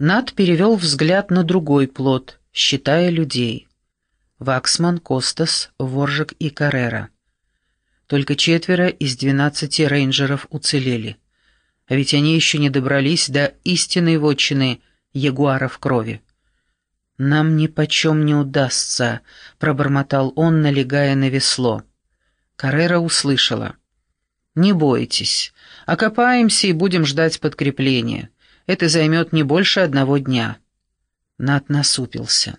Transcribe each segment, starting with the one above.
Над перевел взгляд на другой плод, считая людей. Ваксман, Костас, Воржик и Каррера. Только четверо из двенадцати рейнджеров уцелели. А ведь они еще не добрались до истинной вотчины ягуара крови. «Нам ни почем не удастся», — пробормотал он, налегая на весло. Каррера услышала. «Не бойтесь. Окопаемся и будем ждать подкрепления. Это займет не больше одного дня». Над насупился.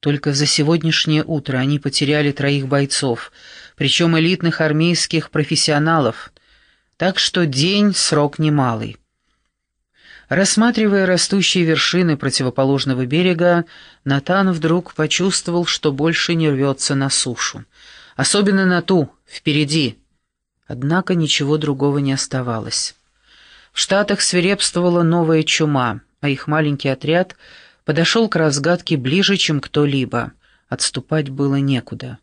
Только за сегодняшнее утро они потеряли троих бойцов, причем элитных армейских профессионалов, так что день — срок немалый. Рассматривая растущие вершины противоположного берега, Натан вдруг почувствовал, что больше не рвется на сушу. Особенно на ту, впереди. Однако ничего другого не оставалось. В Штатах свирепствовала новая чума, а их маленький отряд подошел к разгадке ближе, чем кто-либо. Отступать было некуда.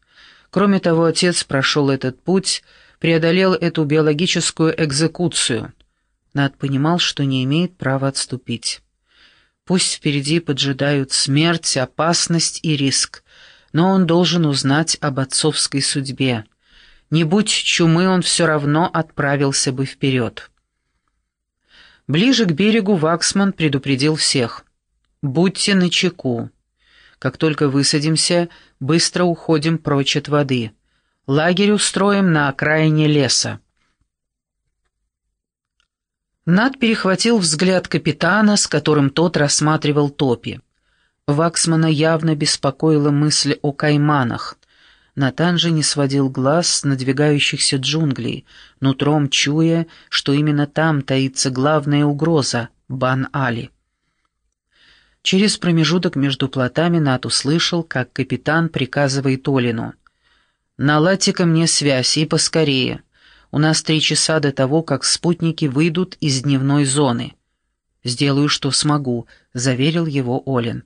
Кроме того, отец прошел этот путь, преодолел эту биологическую экзекуцию. Над понимал, что не имеет права отступить. Пусть впереди поджидают смерть, опасность и риск, но он должен узнать об отцовской судьбе. Не будь чумы, он все равно отправился бы вперед. Ближе к берегу Ваксман предупредил всех. «Будьте начеку. Как только высадимся, быстро уходим прочь от воды. Лагерь устроим на окраине леса». Над перехватил взгляд капитана, с которым тот рассматривал топи. Ваксмана явно беспокоила мысль о кайманах. Натан же не сводил глаз с надвигающихся джунглей, нутром чуя, что именно там таится главная угроза — Бан-Али. Через промежуток между плотами Нат услышал, как капитан приказывает Олину. «Наладьте ко мне связь и поскорее. У нас три часа до того, как спутники выйдут из дневной зоны». «Сделаю, что смогу», — заверил его Олин.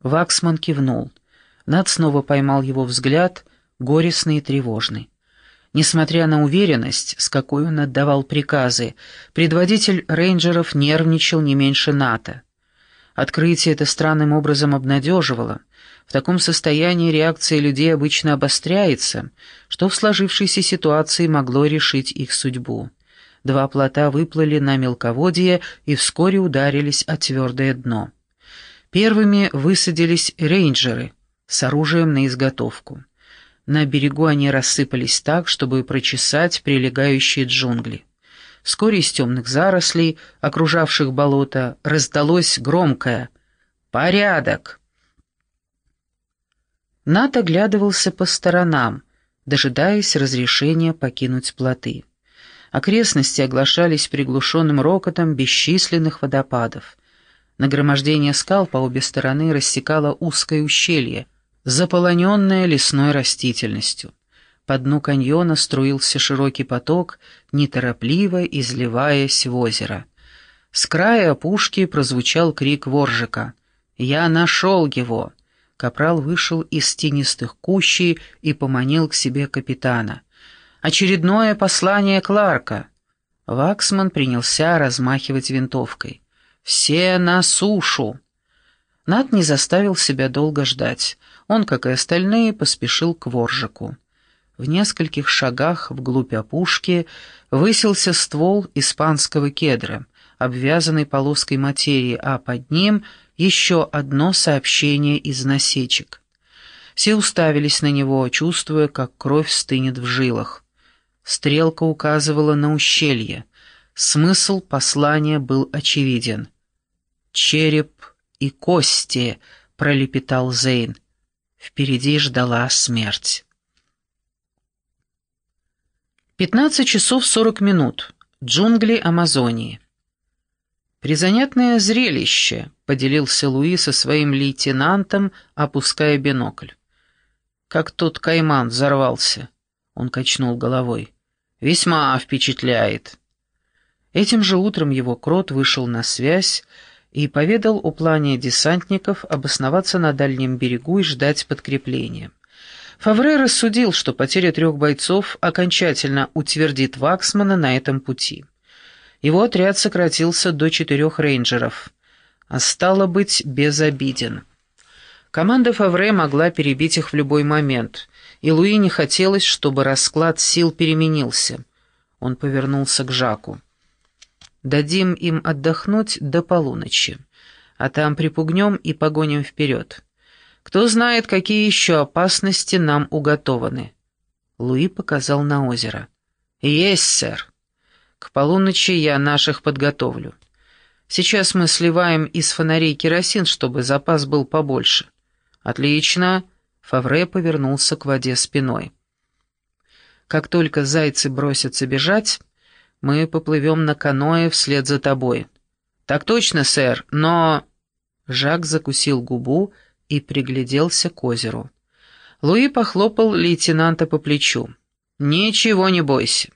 Ваксман кивнул. Над снова поймал его взгляд, горестный и тревожный. Несмотря на уверенность, с какой он отдавал приказы, предводитель рейнджеров нервничал не меньше НАТО. Открытие это странным образом обнадеживало. В таком состоянии реакция людей обычно обостряется, что в сложившейся ситуации могло решить их судьбу. Два плота выплыли на мелководье и вскоре ударились о твердое дно. Первыми высадились рейнджеры с оружием на изготовку. На берегу они рассыпались так, чтобы прочесать прилегающие джунгли. Вскоре из темных зарослей, окружавших болото, раздалось громкое «Порядок!». Нат оглядывался по сторонам, дожидаясь разрешения покинуть плоты. Окрестности оглашались приглушенным рокотом бесчисленных водопадов. Нагромождение скал по обе стороны рассекало узкое ущелье, заполоненное лесной растительностью. По дну каньона струился широкий поток, неторопливо изливаясь в озеро. С края опушки прозвучал крик воржика. «Я нашел его!» Капрал вышел из тенистых кущей и поманил к себе капитана. «Очередное послание Кларка!» Ваксман принялся размахивать винтовкой. «Все на сушу!» Над не заставил себя долго ждать. Он, как и остальные, поспешил к воржику. В нескольких шагах вглубь опушки высился ствол испанского кедра, обвязанный полоской материи, а под ним еще одно сообщение из насечек. Все уставились на него, чувствуя, как кровь стынет в жилах. Стрелка указывала на ущелье. Смысл послания был очевиден — череп и кости», — пролепетал Зейн. Впереди ждала смерть. Пятнадцать часов сорок минут. Джунгли Амазонии. «Призанятное зрелище», — поделился Луи со своим лейтенантом, опуская бинокль. «Как тот кайман взорвался», — он качнул головой. «Весьма впечатляет». Этим же утром его крот вышел на связь, и поведал о плане десантников обосноваться на дальнем берегу и ждать подкрепления. Фавре рассудил, что потеря трех бойцов окончательно утвердит Ваксмана на этом пути. Его отряд сократился до четырех рейнджеров. а стало быть, безобиден. Команда Фавре могла перебить их в любой момент, и Луи не хотелось, чтобы расклад сил переменился. Он повернулся к Жаку. «Дадим им отдохнуть до полуночи, а там припугнем и погоним вперед. Кто знает, какие еще опасности нам уготованы». Луи показал на озеро. «Есть, сэр. К полуночи я наших подготовлю. Сейчас мы сливаем из фонарей керосин, чтобы запас был побольше». «Отлично!» — Фавре повернулся к воде спиной. «Как только зайцы бросятся бежать, мы поплывем на каное вслед за тобой». «Так точно, сэр, но...» Жак закусил губу и пригляделся к озеру. Луи похлопал лейтенанта по плечу. «Ничего не бойся.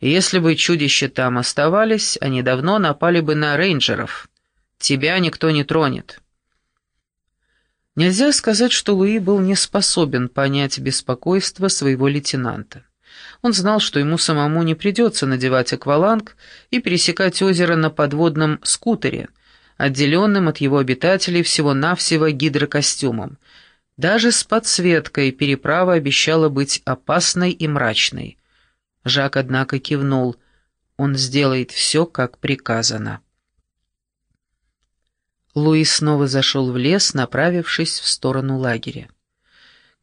Если бы чудища там оставались, они давно напали бы на рейнджеров. Тебя никто не тронет». Нельзя сказать, что Луи был не способен понять беспокойство своего лейтенанта. Он знал, что ему самому не придется надевать акваланг и пересекать озеро на подводном скутере, отделенным от его обитателей всего-навсего гидрокостюмом. Даже с подсветкой переправа обещала быть опасной и мрачной. Жак, однако, кивнул. Он сделает все, как приказано. Луис снова зашел в лес, направившись в сторону лагеря.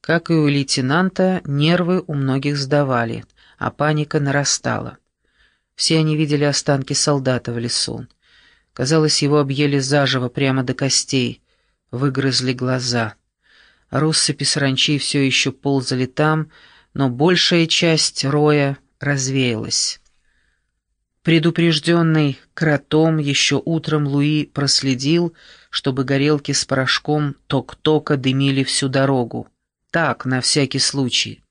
Как и у лейтенанта, нервы у многих сдавали, а паника нарастала. Все они видели останки солдата в лесу. Казалось, его объели заживо прямо до костей, выгрызли глаза. Россыпи саранчи все еще ползали там, но большая часть роя развеялась. Предупрежденный кротом, еще утром Луи проследил, чтобы горелки с порошком ток-тока дымили всю дорогу. Так, на всякий случай.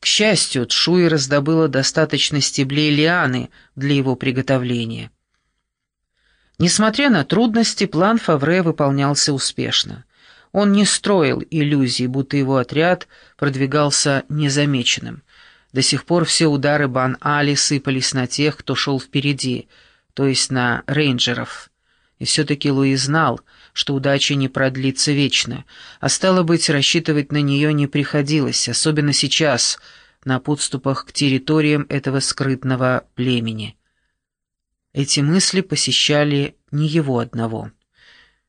К счастью, Тшуи раздобыла достаточно стеблей лианы для его приготовления. Несмотря на трудности, план Фавре выполнялся успешно. Он не строил иллюзий, будто его отряд продвигался незамеченным. До сих пор все удары Бан-Али сыпались на тех, кто шел впереди, то есть на рейнджеров. И все-таки Луи знал, что удача не продлится вечно, а стало быть, рассчитывать на нее не приходилось, особенно сейчас, на подступах к территориям этого скрытного племени. Эти мысли посещали не его одного.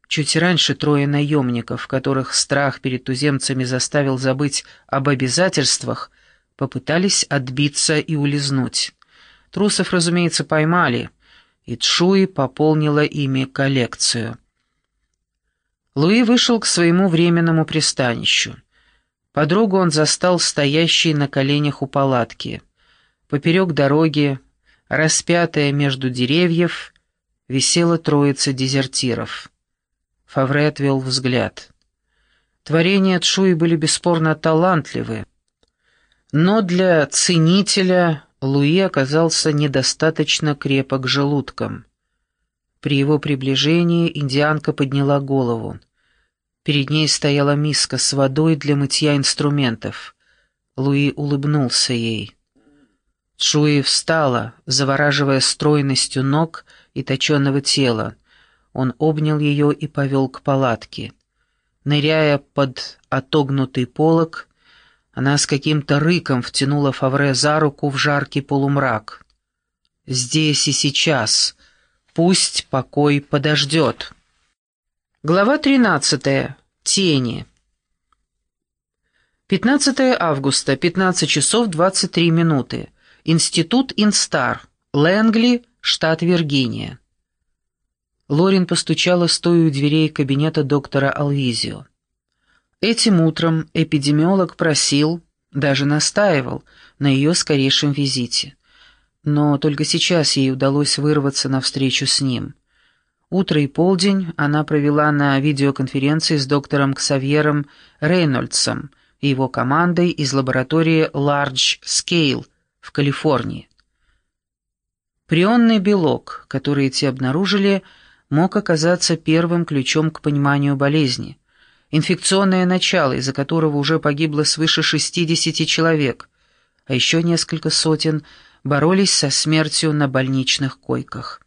Чуть раньше трое наемников, которых страх перед туземцами заставил забыть об обязательствах, попытались отбиться и улизнуть. Трусов, разумеется, поймали, и Чуи пополнила ими коллекцию. Луи вышел к своему временному пристанищу. Подругу он застал стоящей на коленях у палатки. Поперек дороги, распятая между деревьев, висела троица дезертиров. Фавре отвел взгляд. Творения Чуи были бесспорно талантливы, но для ценителя Луи оказался недостаточно крепок желудком. При его приближении индианка подняла голову. Перед ней стояла миска с водой для мытья инструментов. Луи улыбнулся ей. Чуи встала, завораживая стройностью ног и точенного тела. Он обнял ее и повел к палатке. Ныряя под отогнутый полог, она с каким-то рыком втянула Фавре за руку в жаркий полумрак. «Здесь и сейчас. Пусть покой подождет». Глава 13. Тени. 15 августа, 15 часов 23 минуты. Институт Инстар, Лэнгли, штат Виргиния. Лорин постучала, стоя у дверей кабинета доктора Алвизио. Этим утром эпидемиолог просил, даже настаивал, на ее скорейшем визите. Но только сейчас ей удалось вырваться навстречу с ним. Утро и полдень она провела на видеоконференции с доктором Ксавьером Рейнольдсом и его командой из лаборатории Large Scale в Калифорнии. Прионный белок, который эти обнаружили, мог оказаться первым ключом к пониманию болезни инфекционное начало, из-за которого уже погибло свыше 60 человек, а еще несколько сотен боролись со смертью на больничных койках.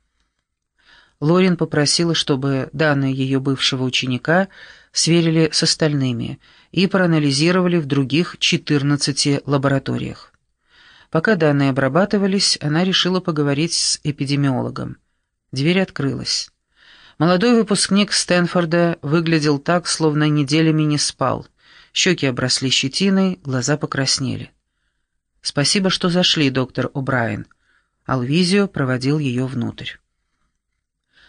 Лорин попросила, чтобы данные ее бывшего ученика сверили с остальными и проанализировали в других 14 лабораториях. Пока данные обрабатывались, она решила поговорить с эпидемиологом. Дверь открылась. Молодой выпускник Стэнфорда выглядел так, словно неделями не спал. Щеки обросли щетиной, глаза покраснели. «Спасибо, что зашли, доктор О'Брайен». Алвизио проводил ее внутрь.